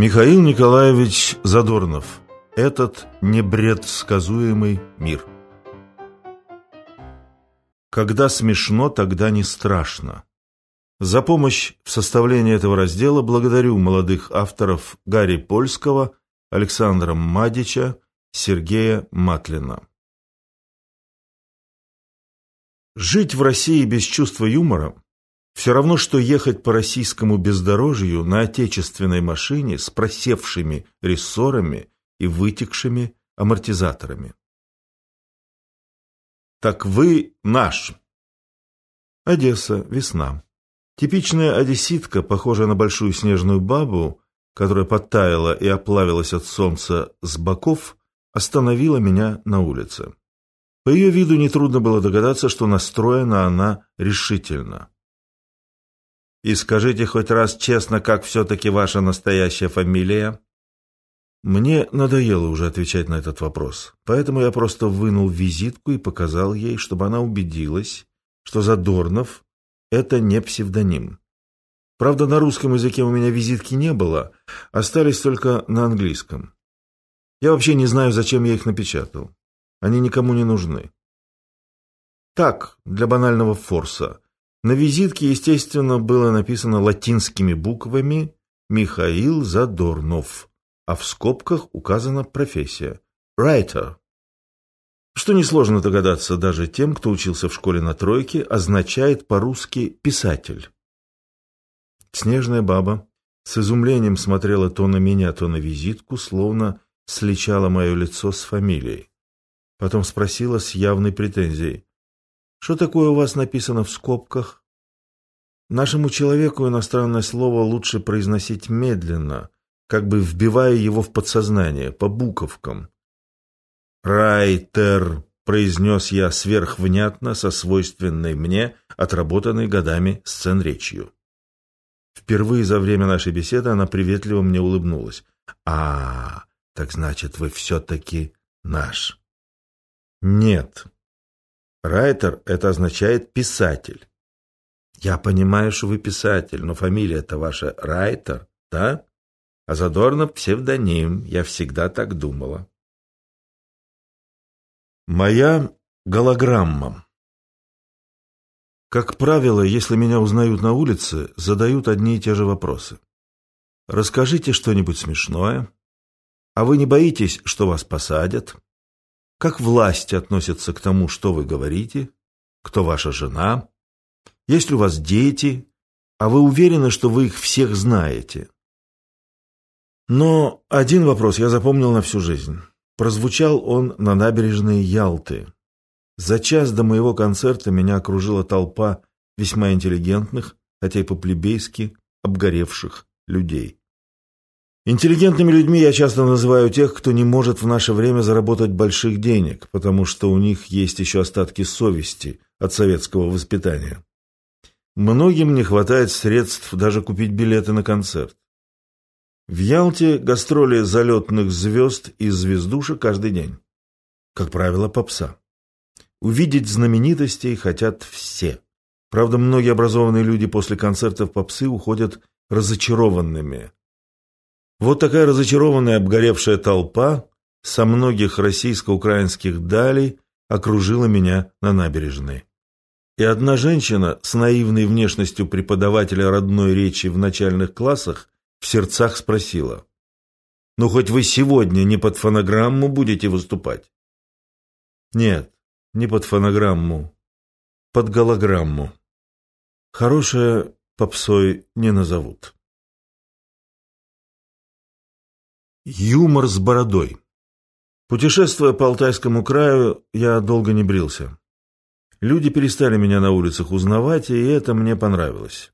Михаил Николаевич Задорнов. Этот непредсказуемый мир. Когда смешно, тогда не страшно. За помощь в составлении этого раздела благодарю молодых авторов Гарри Польского, Александра Мадича, Сергея Матлина. Жить в России без чувства юмора все равно, что ехать по российскому бездорожью на отечественной машине с просевшими рессорами и вытекшими амортизаторами. Так вы наш. Одесса, весна. Типичная одесситка, похожая на большую снежную бабу, которая подтаяла и оплавилась от солнца с боков, остановила меня на улице. По ее виду нетрудно было догадаться, что настроена она решительно. «И скажите хоть раз честно, как все-таки ваша настоящая фамилия?» Мне надоело уже отвечать на этот вопрос, поэтому я просто вынул визитку и показал ей, чтобы она убедилась, что Задорнов – это не псевдоним. Правда, на русском языке у меня визитки не было, остались только на английском. Я вообще не знаю, зачем я их напечатал. Они никому не нужны. Так, для банального форса. На визитке, естественно, было написано латинскими буквами «Михаил Задорнов», а в скобках указана профессия – «writer». Что несложно догадаться даже тем, кто учился в школе на тройке, означает по-русски «писатель». Снежная баба с изумлением смотрела то на меня, то на визитку, словно сличала мое лицо с фамилией. Потом спросила с явной претензией. «Что такое у вас написано в скобках?» Нашему человеку иностранное слово лучше произносить медленно, как бы вбивая его в подсознание, по буковкам. «Райтер», — произнес я сверхвнятно, со свойственной мне, отработанной годами сценречью. Впервые за время нашей беседы она приветливо мне улыбнулась. «А, так значит, вы все-таки наш». «Нет. Райтер — это означает «писатель». Я понимаю, что вы писатель, но фамилия-то ваша Райтер, да? А Задорнов — псевдоним, я всегда так думала». Моя голограмма. Как правило, если меня узнают на улице, задают одни и те же вопросы. Расскажите что-нибудь смешное. А вы не боитесь, что вас посадят? Как власть относится к тому, что вы говорите? Кто ваша жена? Есть ли у вас дети? А вы уверены, что вы их всех знаете? Но один вопрос я запомнил на всю жизнь. Прозвучал он на набережной Ялты. За час до моего концерта меня окружила толпа весьма интеллигентных, хотя и по-плебейски обгоревших людей. Интеллигентными людьми я часто называю тех, кто не может в наше время заработать больших денег, потому что у них есть еще остатки совести от советского воспитания. Многим не хватает средств даже купить билеты на концерт. В Ялте гастроли залетных звезд и звездуши каждый день. Как правило, попса. Увидеть знаменитостей хотят все. Правда, многие образованные люди после концертов попсы уходят разочарованными. Вот такая разочарованная обгоревшая толпа со многих российско-украинских далей окружила меня на набережной. И одна женщина с наивной внешностью преподавателя родной речи в начальных классах в сердцах спросила. «Ну, хоть вы сегодня не под фонограмму будете выступать?» «Нет, не под фонограмму, под голограмму. Хорошее попсой не назовут. Юмор с бородой. Путешествуя по Алтайскому краю, я долго не брился. Люди перестали меня на улицах узнавать, и это мне понравилось.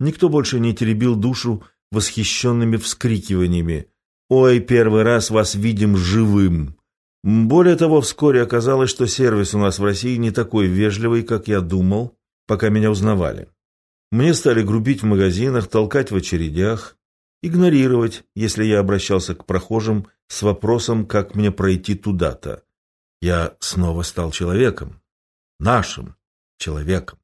Никто больше не теребил душу восхищенными вскрикиваниями. «Ой, первый раз вас видим живым!» Более того, вскоре оказалось, что сервис у нас в России не такой вежливый, как я думал, пока меня узнавали. Мне стали грубить в магазинах, толкать в очередях, игнорировать, если я обращался к прохожим с вопросом, как мне пройти туда-то. Я снова стал человеком. Нашим человеком.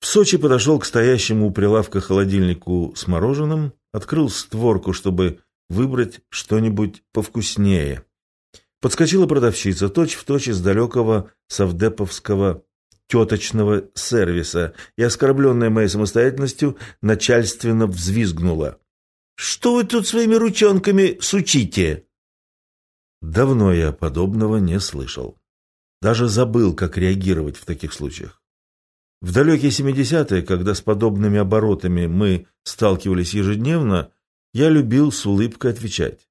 В Сочи подошел к стоящему у прилавка холодильнику с мороженым открыл створку, чтобы выбрать что-нибудь повкуснее. Подскочила продавщица, точь-в-точь из далекого совдеповского теточного сервиса, и, оскорбленная моей самостоятельностью, начальственно взвизгнула. «Что вы тут своими ручонками сучите?» Давно я подобного не слышал. Даже забыл, как реагировать в таких случаях. В далекие 70-е, когда с подобными оборотами мы сталкивались ежедневно, я любил с улыбкой отвечать.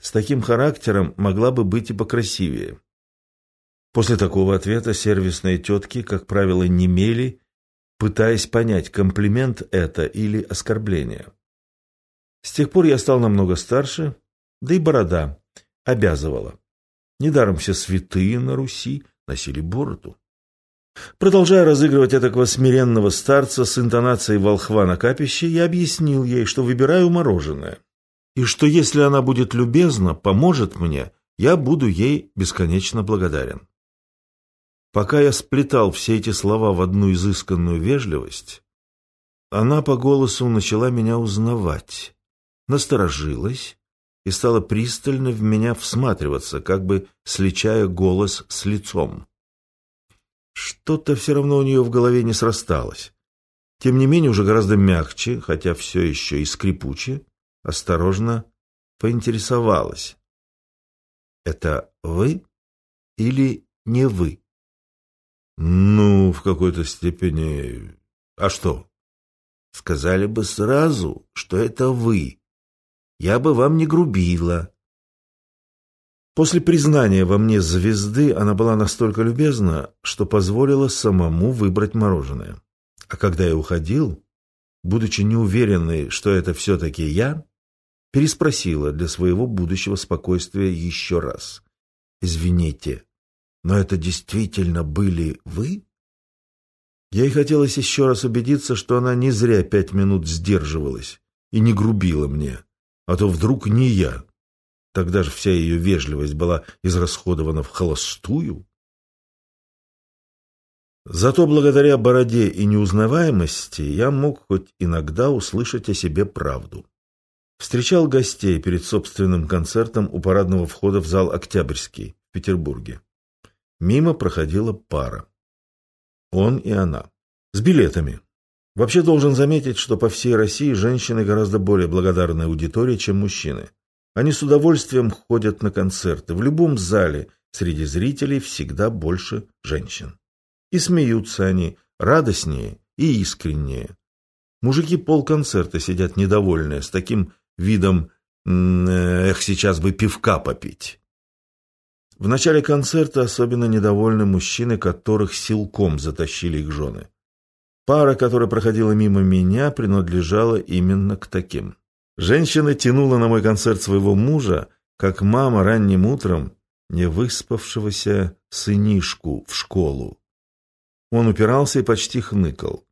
С таким характером могла бы быть и покрасивее. После такого ответа сервисные тетки, как правило, немели, пытаясь понять, комплимент это или оскорбление. С тех пор я стал намного старше, да и борода обязывала. Недаром все святые на Руси носили бороду. Продолжая разыгрывать этакого смиренного старца с интонацией волхва на капище, я объяснил ей, что выбираю мороженое. И что если она будет любезна, поможет мне, я буду ей бесконечно благодарен. Пока я сплетал все эти слова в одну изысканную вежливость, она по голосу начала меня узнавать, насторожилась и стала пристально в меня всматриваться, как бы сличая голос с лицом. Что-то все равно у нее в голове не срасталось. Тем не менее, уже гораздо мягче, хотя все еще и скрипуче, осторожно поинтересовалась. «Это вы или не вы?» «Ну, в какой-то степени... А что?» «Сказали бы сразу, что это вы. Я бы вам не грубила. После признания во мне звезды она была настолько любезна, что позволила самому выбрать мороженое. А когда я уходил, будучи неуверенной, что это все-таки я, переспросила для своего будущего спокойствия еще раз. «Извините, но это действительно были вы?» Ей хотелось еще раз убедиться, что она не зря пять минут сдерживалась и не грубила мне, а то вдруг не я. Тогда же вся ее вежливость была израсходована в холостую. Зато благодаря бороде и неузнаваемости я мог хоть иногда услышать о себе правду. Встречал гостей перед собственным концертом у парадного входа в зал «Октябрьский» в Петербурге. Мимо проходила пара. Он и она. С билетами. Вообще должен заметить, что по всей России женщины гораздо более благодарная аудитория, чем мужчины. Они с удовольствием ходят на концерты. В любом зале среди зрителей всегда больше женщин. И смеются они радостнее и искреннее. Мужики полконцерта сидят недовольные, с таким видом «эх, сейчас бы пивка попить». В начале концерта особенно недовольны мужчины, которых силком затащили их жены. Пара, которая проходила мимо меня, принадлежала именно к таким. Женщина тянула на мой концерт своего мужа, как мама ранним утром не выспавшегося сынишку в школу. Он упирался и почти хныкал.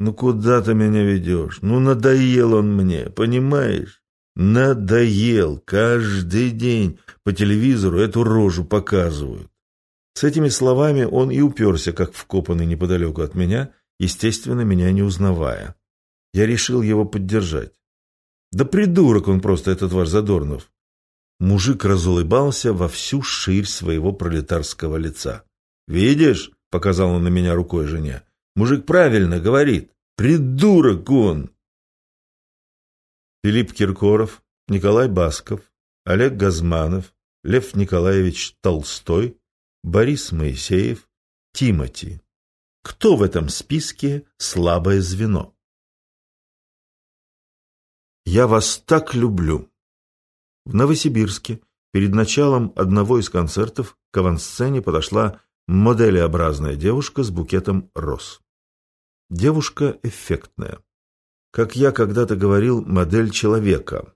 «Ну куда ты меня ведешь? Ну надоел он мне, понимаешь? Надоел. Каждый день по телевизору эту рожу показывают». С этими словами он и уперся, как вкопанный неподалеку от меня, естественно, меня не узнавая. Я решил его поддержать. Да придурок он просто, этот ваш Задорнов. Мужик разулыбался во всю ширь своего пролетарского лица. «Видишь?» — показал он на меня рукой жене. «Мужик правильно говорит. Придурок он!» Филипп Киркоров, Николай Басков, Олег Газманов, Лев Николаевич Толстой, Борис Моисеев, Тимати. Кто в этом списке слабое звено? «Я вас так люблю». В Новосибирске перед началом одного из концертов к авансцене подошла моделеобразная девушка с букетом роз. Девушка эффектная. Как я когда-то говорил, модель человека.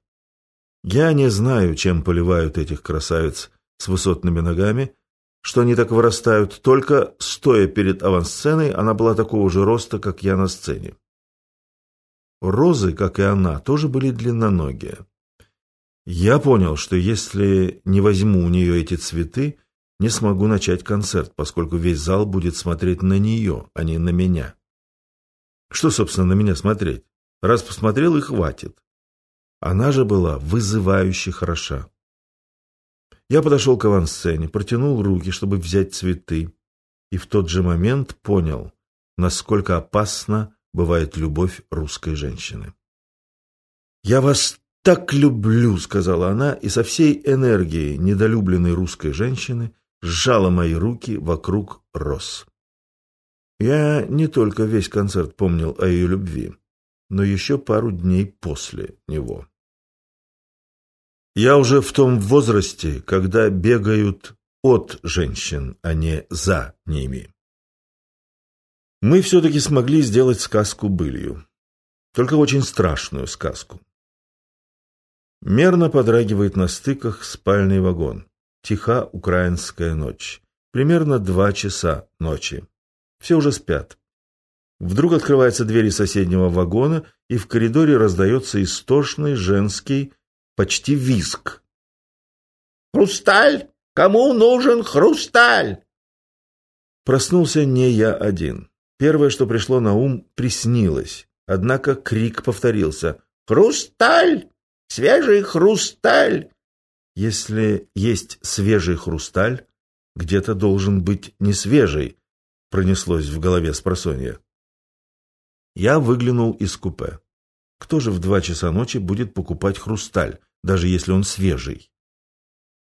Я не знаю, чем поливают этих красавиц с высотными ногами, что они так вырастают, только стоя перед авансценой, она была такого же роста, как я на сцене. Розы, как и она, тоже были длинноногие. Я понял, что если не возьму у нее эти цветы, не смогу начать концерт, поскольку весь зал будет смотреть на нее, а не на меня. Что, собственно, на меня смотреть? Раз посмотрел и хватит. Она же была вызывающе хороша. Я подошел к авансцене, протянул руки, чтобы взять цветы, и в тот же момент понял, насколько опасна бывает любовь русской женщины. «Я вас так люблю», — сказала она, и со всей энергией недолюбленной русской женщины сжала мои руки вокруг роз. Я не только весь концерт помнил о ее любви, но еще пару дней после него. Я уже в том возрасте, когда бегают от женщин, а не за ними. Мы все-таки смогли сделать сказку былью. Только очень страшную сказку. Мерно подрагивает на стыках спальный вагон. Тиха украинская ночь. Примерно два часа ночи. Все уже спят. Вдруг открывается двери соседнего вагона, и в коридоре раздается истошный женский почти визг. «Хрусталь! Кому нужен хрусталь?» Проснулся не я один. Первое, что пришло на ум, приснилось. Однако крик повторился. «Хрусталь! Свежий хрусталь!» Если есть свежий хрусталь, где-то должен быть не свежий, пронеслось в голове с просонья. Я выглянул из купе. Кто же в два часа ночи будет покупать хрусталь, даже если он свежий?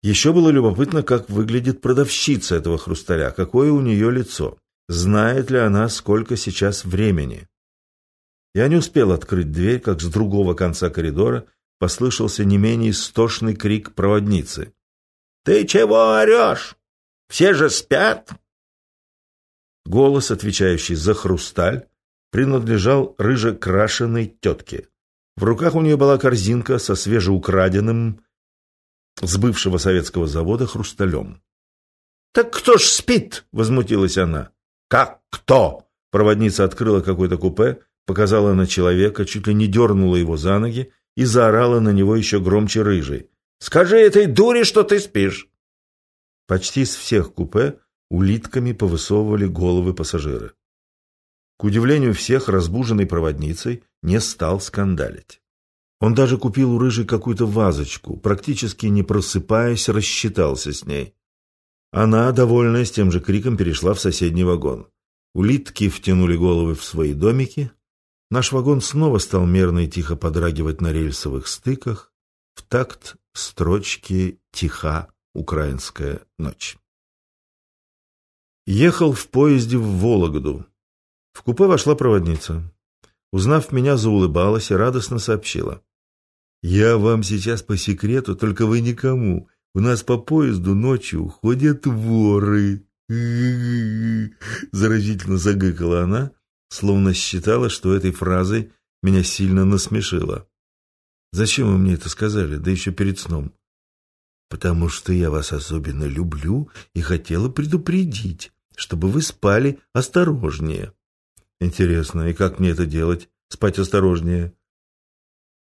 Еще было любопытно, как выглядит продавщица этого хрусталя, какое у нее лицо. Знает ли она, сколько сейчас времени? Я не успел открыть дверь, как с другого конца коридора послышался не менее истошный крик проводницы. «Ты чего орешь? Все же спят!» Голос, отвечающий за хрусталь, принадлежал рыжекрашенной тетке. В руках у нее была корзинка со свежеукраденным с бывшего советского завода хрусталем. «Так кто ж спит?» — возмутилась она. «Как кто?» Проводница открыла какое-то купе, показала на человека, чуть ли не дернула его за ноги и заорала на него еще громче рыжий. «Скажи этой дуре, что ты спишь!» Почти из всех купе улитками повысовывали головы пассажиры. К удивлению всех, разбуженный проводницей не стал скандалить. Он даже купил у рыжей какую-то вазочку, практически не просыпаясь, рассчитался с ней. Она, довольная с тем же криком, перешла в соседний вагон. Улитки втянули головы в свои домики. Наш вагон снова стал мерно и тихо подрагивать на рельсовых стыках в такт строчки «Тиха украинская ночь». Ехал в поезде в Вологду. В купе вошла проводница. Узнав меня, заулыбалась и радостно сообщила. «Я вам сейчас по секрету, только вы никому. У нас по поезду ночью ходят воры». Заразительно загыкала она, словно считала, что этой фразой меня сильно насмешила. «Зачем вы мне это сказали, да еще перед сном?» «Потому что я вас особенно люблю и хотела предупредить, чтобы вы спали осторожнее». «Интересно, и как мне это делать? Спать осторожнее?»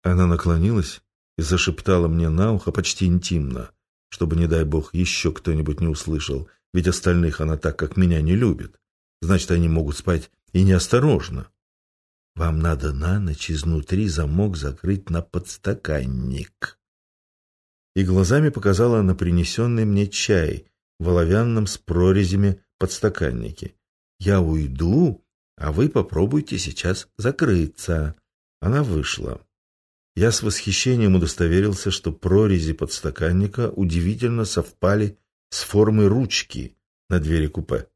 Она наклонилась и зашептала мне на ухо почти интимно, чтобы, не дай бог, еще кто-нибудь не услышал, ведь остальных она так, как меня, не любит. Значит, они могут спать и неосторожно. Вам надо на ночь изнутри замок закрыть на подстаканник. И глазами показала на принесенный мне чай в оловянном с прорезями подстаканнике. Я уйду, а вы попробуйте сейчас закрыться. Она вышла. Я с восхищением удостоверился, что прорези подстаканника удивительно совпали с формой ручки на двери купе.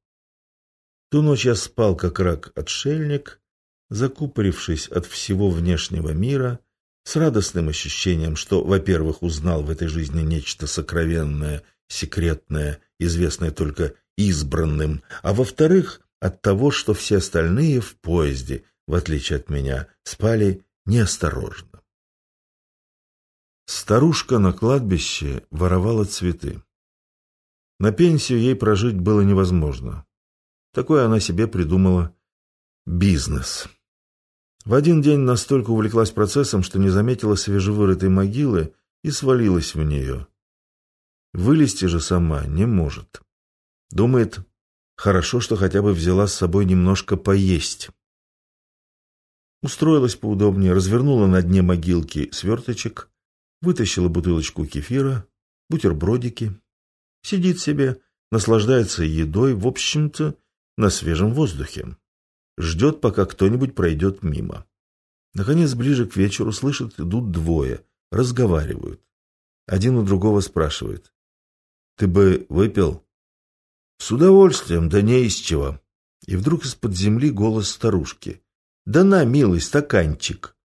Ту ночь я спал, как рак-отшельник, закупорившись от всего внешнего мира, с радостным ощущением, что, во-первых, узнал в этой жизни нечто сокровенное, секретное, известное только избранным, а во-вторых, от того, что все остальные в поезде, в отличие от меня, спали неосторожно. Старушка на кладбище воровала цветы. На пенсию ей прожить было невозможно. Такое она себе придумала бизнес. В один день настолько увлеклась процессом, что не заметила свежевырытой могилы и свалилась в нее. Вылезти же сама не может. Думает, хорошо, что хотя бы взяла с собой немножко поесть. устроилась поудобнее, развернула на дне могилки сверточек, вытащила бутылочку кефира, бутербродики. Сидит себе, наслаждается едой, в общем-то, на свежем воздухе. Ждет, пока кто-нибудь пройдет мимо. Наконец, ближе к вечеру, слышит, идут двое, разговаривают. Один у другого спрашивает. «Ты бы выпил?» «С удовольствием, да не из чего». И вдруг из-под земли голос старушки. «Да на, милый, стаканчик!»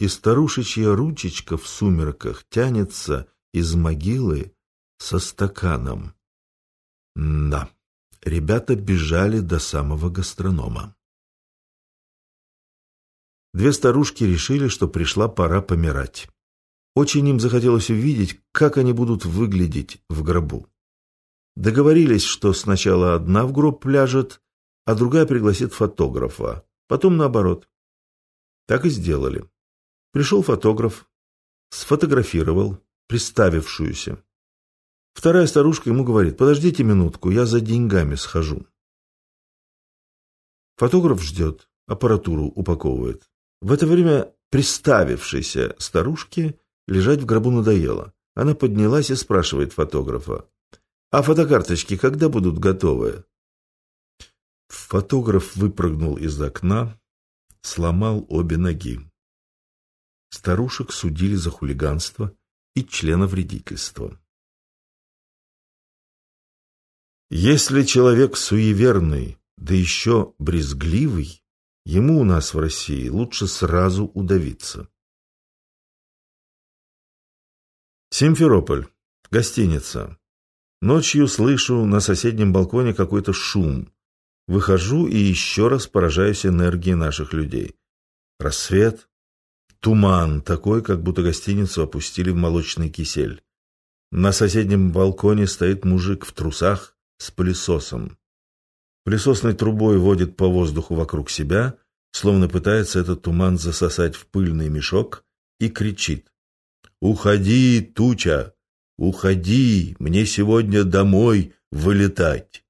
И старушечья ручечка в сумерках тянется из могилы со стаканом. Да, ребята бежали до самого гастронома. Две старушки решили, что пришла пора помирать. Очень им захотелось увидеть, как они будут выглядеть в гробу. Договорились, что сначала одна в гроб пляжет, а другая пригласит фотографа. Потом наоборот. Так и сделали. Пришел фотограф, сфотографировал приставившуюся. Вторая старушка ему говорит, подождите минутку, я за деньгами схожу. Фотограф ждет, аппаратуру упаковывает. В это время приставившейся старушке лежать в гробу надоело. Она поднялась и спрашивает фотографа, а фотокарточки когда будут готовы? Фотограф выпрыгнул из окна, сломал обе ноги. Старушек судили за хулиганство и членовредительство. Если человек суеверный, да еще брезгливый, ему у нас в России лучше сразу удавиться. Симферополь. Гостиница. Ночью слышу на соседнем балконе какой-то шум. Выхожу и еще раз поражаюсь энергией наших людей. Рассвет, туман, такой, как будто гостиницу опустили в молочный кисель. На соседнем балконе стоит мужик в трусах с пылесосом. Пылесосной трубой водит по воздуху вокруг себя, словно пытается этот туман засосать в пыльный мешок, и кричит. «Уходи, туча! Уходи! Мне сегодня домой вылетать!»